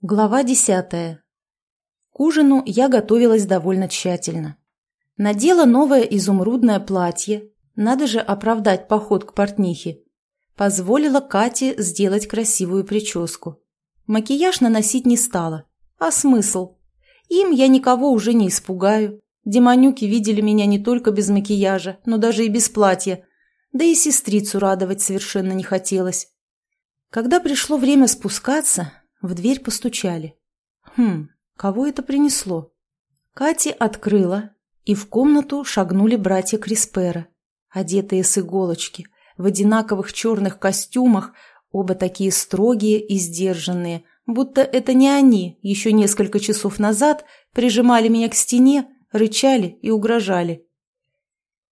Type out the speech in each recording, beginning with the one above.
Глава десятая. К ужину я готовилась довольно тщательно. Надела новое изумрудное платье, надо же оправдать поход к портнихе. Позволила Кате сделать красивую прическу. Макияж наносить не стала. А смысл? Им я никого уже не испугаю. Демонюки видели меня не только без макияжа, но даже и без платья. Да и сестрицу радовать совершенно не хотелось. Когда пришло время спускаться, в дверь постучали. Хм, кого это принесло? Кати открыла, и в комнату шагнули братья Криспера, одетые с иголочки, в одинаковых черных костюмах, оба такие строгие и сдержанные, будто это не они еще несколько часов назад прижимали меня к стене, рычали и угрожали.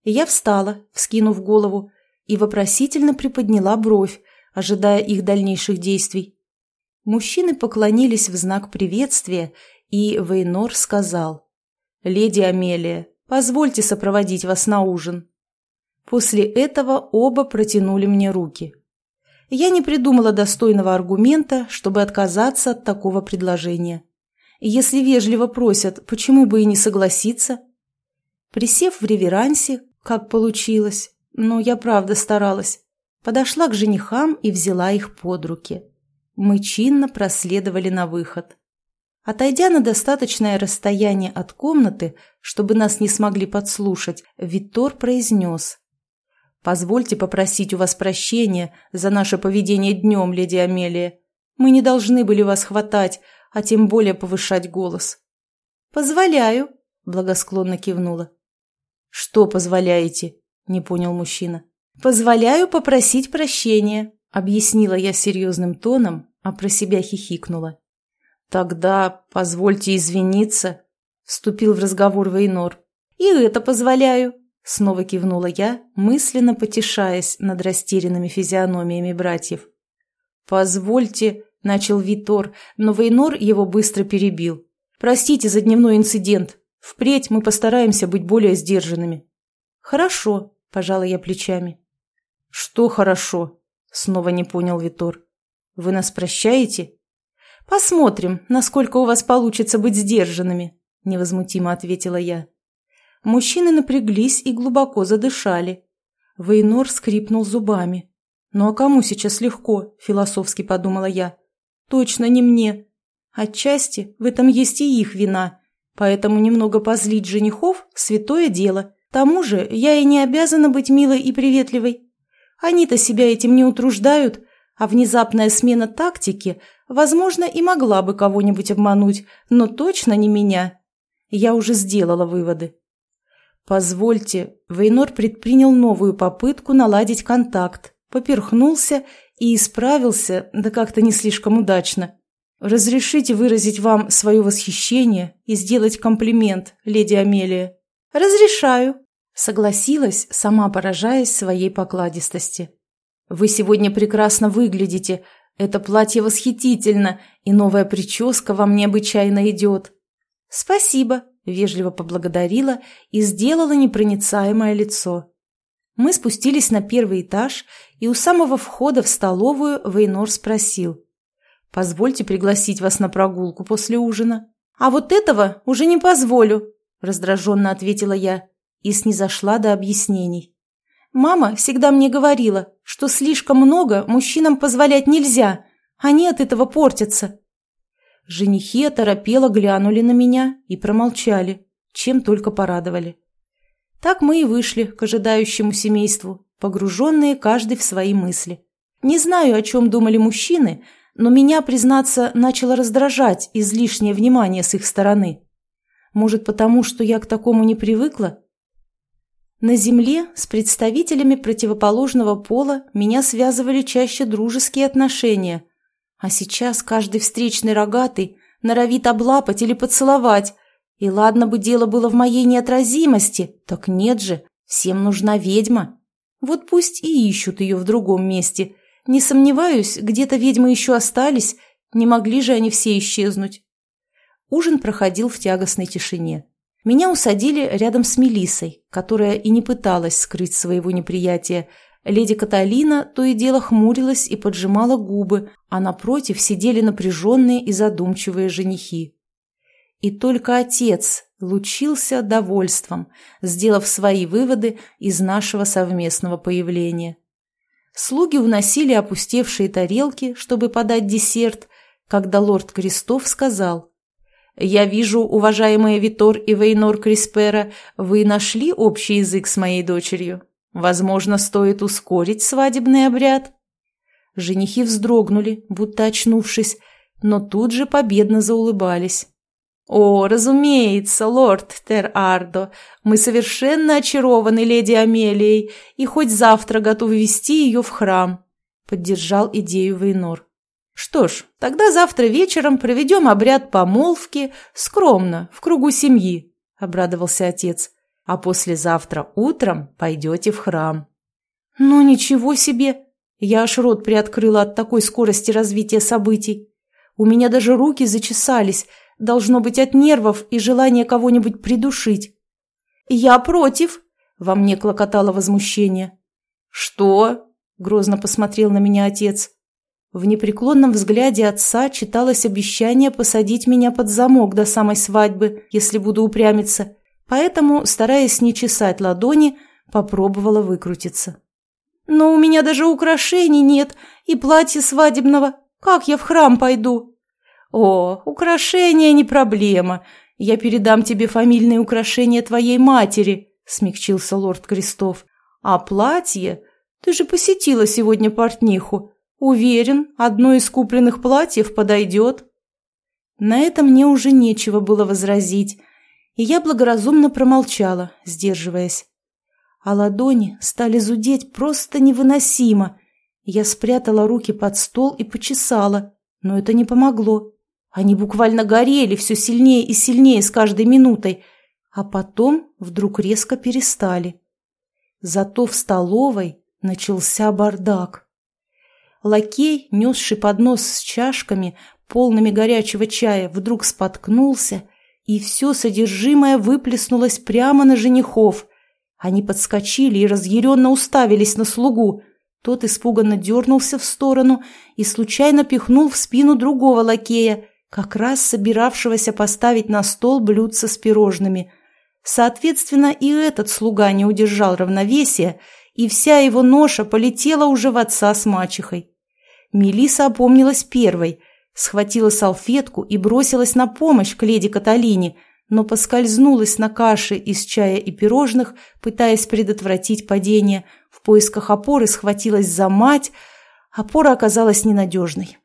Я встала, вскинув голову, и вопросительно приподняла бровь, ожидая их дальнейших действий. Мужчины поклонились в знак приветствия, и Вейнор сказал, «Леди Амелия, позвольте сопроводить вас на ужин». После этого оба протянули мне руки. Я не придумала достойного аргумента, чтобы отказаться от такого предложения. Если вежливо просят, почему бы и не согласиться? Присев в реверансе, как получилось, но я правда старалась, подошла к женихам и взяла их под руки. Мы чинно проследовали на выход. Отойдя на достаточное расстояние от комнаты, чтобы нас не смогли подслушать, Виттор произнес. «Позвольте попросить у вас прощения за наше поведение днем, леди Амелия. Мы не должны были вас хватать, а тем более повышать голос». «Позволяю», — благосклонно кивнула. «Что позволяете?» — не понял мужчина. «Позволяю попросить прощения», Объяснила я серьезным тоном, а про себя хихикнула. «Тогда позвольте извиниться», — вступил в разговор Вейнор. «И это позволяю», — снова кивнула я, мысленно потешаясь над растерянными физиономиями братьев. «Позвольте», — начал Витор, но Вейнор его быстро перебил. «Простите за дневной инцидент. Впредь мы постараемся быть более сдержанными». «Хорошо», — пожала я плечами. «Что хорошо?» Снова не понял Витор. «Вы нас прощаете?» «Посмотрим, насколько у вас получится быть сдержанными», — невозмутимо ответила я. Мужчины напряглись и глубоко задышали. Вейнор скрипнул зубами. «Ну а кому сейчас легко?» – философски подумала я. «Точно не мне. Отчасти в этом есть и их вина, поэтому немного позлить женихов – святое дело. К тому же я и не обязана быть милой и приветливой. Они-то себя этим не утруждают, а внезапная смена тактики, возможно, и могла бы кого-нибудь обмануть, но точно не меня. Я уже сделала выводы. «Позвольте», Вейнор предпринял новую попытку наладить контакт, поперхнулся и исправился, да как-то не слишком удачно. «Разрешите выразить вам свое восхищение и сделать комплимент, леди Амелия?» «Разрешаю», Согласилась, сама поражаясь своей покладистости. «Вы сегодня прекрасно выглядите. Это платье восхитительно, и новая прическа вам необычайно идет». «Спасибо», — вежливо поблагодарила и сделала непроницаемое лицо. Мы спустились на первый этаж, и у самого входа в столовую Вейнор спросил. «Позвольте пригласить вас на прогулку после ужина». «А вот этого уже не позволю», — раздраженно ответила я и снизошла до объяснений. «Мама всегда мне говорила, что слишком много мужчинам позволять нельзя, они от этого портятся». Женихи оторопело глянули на меня и промолчали, чем только порадовали. Так мы и вышли к ожидающему семейству, погруженные каждый в свои мысли. Не знаю, о чем думали мужчины, но меня, признаться, начало раздражать излишнее внимание с их стороны. Может, потому что я к такому не привыкла? На Земле с представителями противоположного пола меня связывали чаще дружеские отношения, а сейчас каждый встречный рогатый норовит облапать или поцеловать. И ладно бы дело было в моей неотразимости, так нет же, всем нужна ведьма. Вот пусть и ищут ее в другом месте. Не сомневаюсь, где-то ведьмы еще остались, не могли же они все исчезнуть. Ужин проходил в тягостной тишине. Меня усадили рядом с Мелисой, которая и не пыталась скрыть своего неприятия, Леди Каталина то и дело хмурилась и поджимала губы, а напротив сидели напряженные и задумчивые женихи. И только отец лучился довольством, сделав свои выводы из нашего совместного появления. Слуги уносили опустевшие тарелки, чтобы подать десерт, когда лорд Крестов сказал «Я вижу, уважаемые Витор и Вейнор Криспера, вы нашли общий язык с моей дочерью. Возможно, стоит ускорить свадебный обряд?» Женихи вздрогнули, будто очнувшись, но тут же победно заулыбались. «О, разумеется, лорд Тер-Ардо, мы совершенно очарованы леди Амелией и хоть завтра готовы вести ее в храм», — поддержал идею Вейнор. «Что ж, тогда завтра вечером проведем обряд помолвки скромно, в кругу семьи», — обрадовался отец а послезавтра утром пойдете в храм». «Ну ничего себе!» Я аж рот приоткрыла от такой скорости развития событий. У меня даже руки зачесались, должно быть от нервов и желания кого-нибудь придушить. «Я против!» — во мне клокотало возмущение. «Что?» — грозно посмотрел на меня отец. В непреклонном взгляде отца читалось обещание посадить меня под замок до самой свадьбы, если буду упрямиться, Поэтому, стараясь не чесать ладони, попробовала выкрутиться. «Но у меня даже украшений нет и платья свадебного. Как я в храм пойду?» «О, украшения не проблема. Я передам тебе фамильные украшения твоей матери», — смягчился лорд Крестов. «А платье? Ты же посетила сегодня портниху. Уверен, одно из купленных платьев подойдет». На это мне уже нечего было возразить, и я благоразумно промолчала, сдерживаясь. А ладони стали зудеть просто невыносимо. Я спрятала руки под стол и почесала, но это не помогло. Они буквально горели все сильнее и сильнее с каждой минутой, а потом вдруг резко перестали. Зато в столовой начался бардак. Лакей, несший поднос с чашками, полными горячего чая, вдруг споткнулся и все содержимое выплеснулось прямо на женихов. Они подскочили и разъяренно уставились на слугу. Тот испуганно дернулся в сторону и случайно пихнул в спину другого лакея, как раз собиравшегося поставить на стол блюдце с пирожными. Соответственно, и этот слуга не удержал равновесия, и вся его ноша полетела уже в отца с мачехой. Мелиса опомнилась первой – Схватила салфетку и бросилась на помощь к леди Каталине, но поскользнулась на каше из чая и пирожных, пытаясь предотвратить падение. В поисках опоры схватилась за мать. Опора оказалась ненадежной.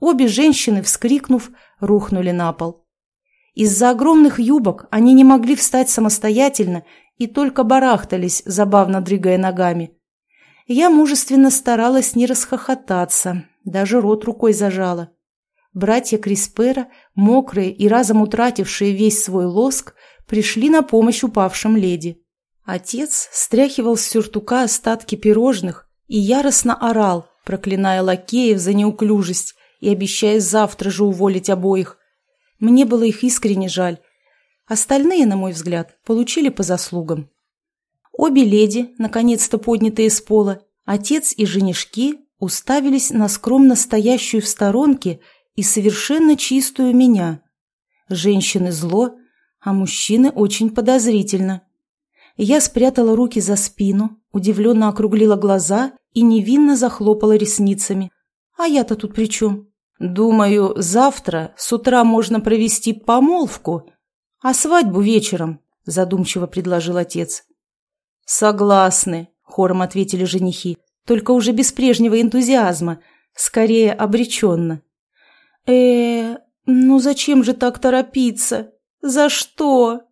Обе женщины, вскрикнув, рухнули на пол. Из-за огромных юбок они не могли встать самостоятельно и только барахтались, забавно дрыгая ногами. Я мужественно старалась не расхохотаться, даже рот рукой зажала. Братья Криспера, мокрые и разом утратившие весь свой лоск, пришли на помощь упавшим леди. Отец стряхивал с сюртука остатки пирожных и яростно орал, проклиная лакеев за неуклюжесть и обещая завтра же уволить обоих. Мне было их искренне жаль. Остальные, на мой взгляд, получили по заслугам. Обе леди, наконец-то поднятые с пола, отец и женишки, уставились на скромно стоящую в сторонке и совершенно чистую меня. Женщины зло, а мужчины очень подозрительно. Я спрятала руки за спину, удивленно округлила глаза и невинно захлопала ресницами. А я-то тут при чем? Думаю, завтра с утра можно провести помолвку, а свадьбу вечером, задумчиво предложил отец. Согласны, хором ответили женихи, только уже без прежнего энтузиазма, скорее обреченно э ну зачем же так торопиться? За что?»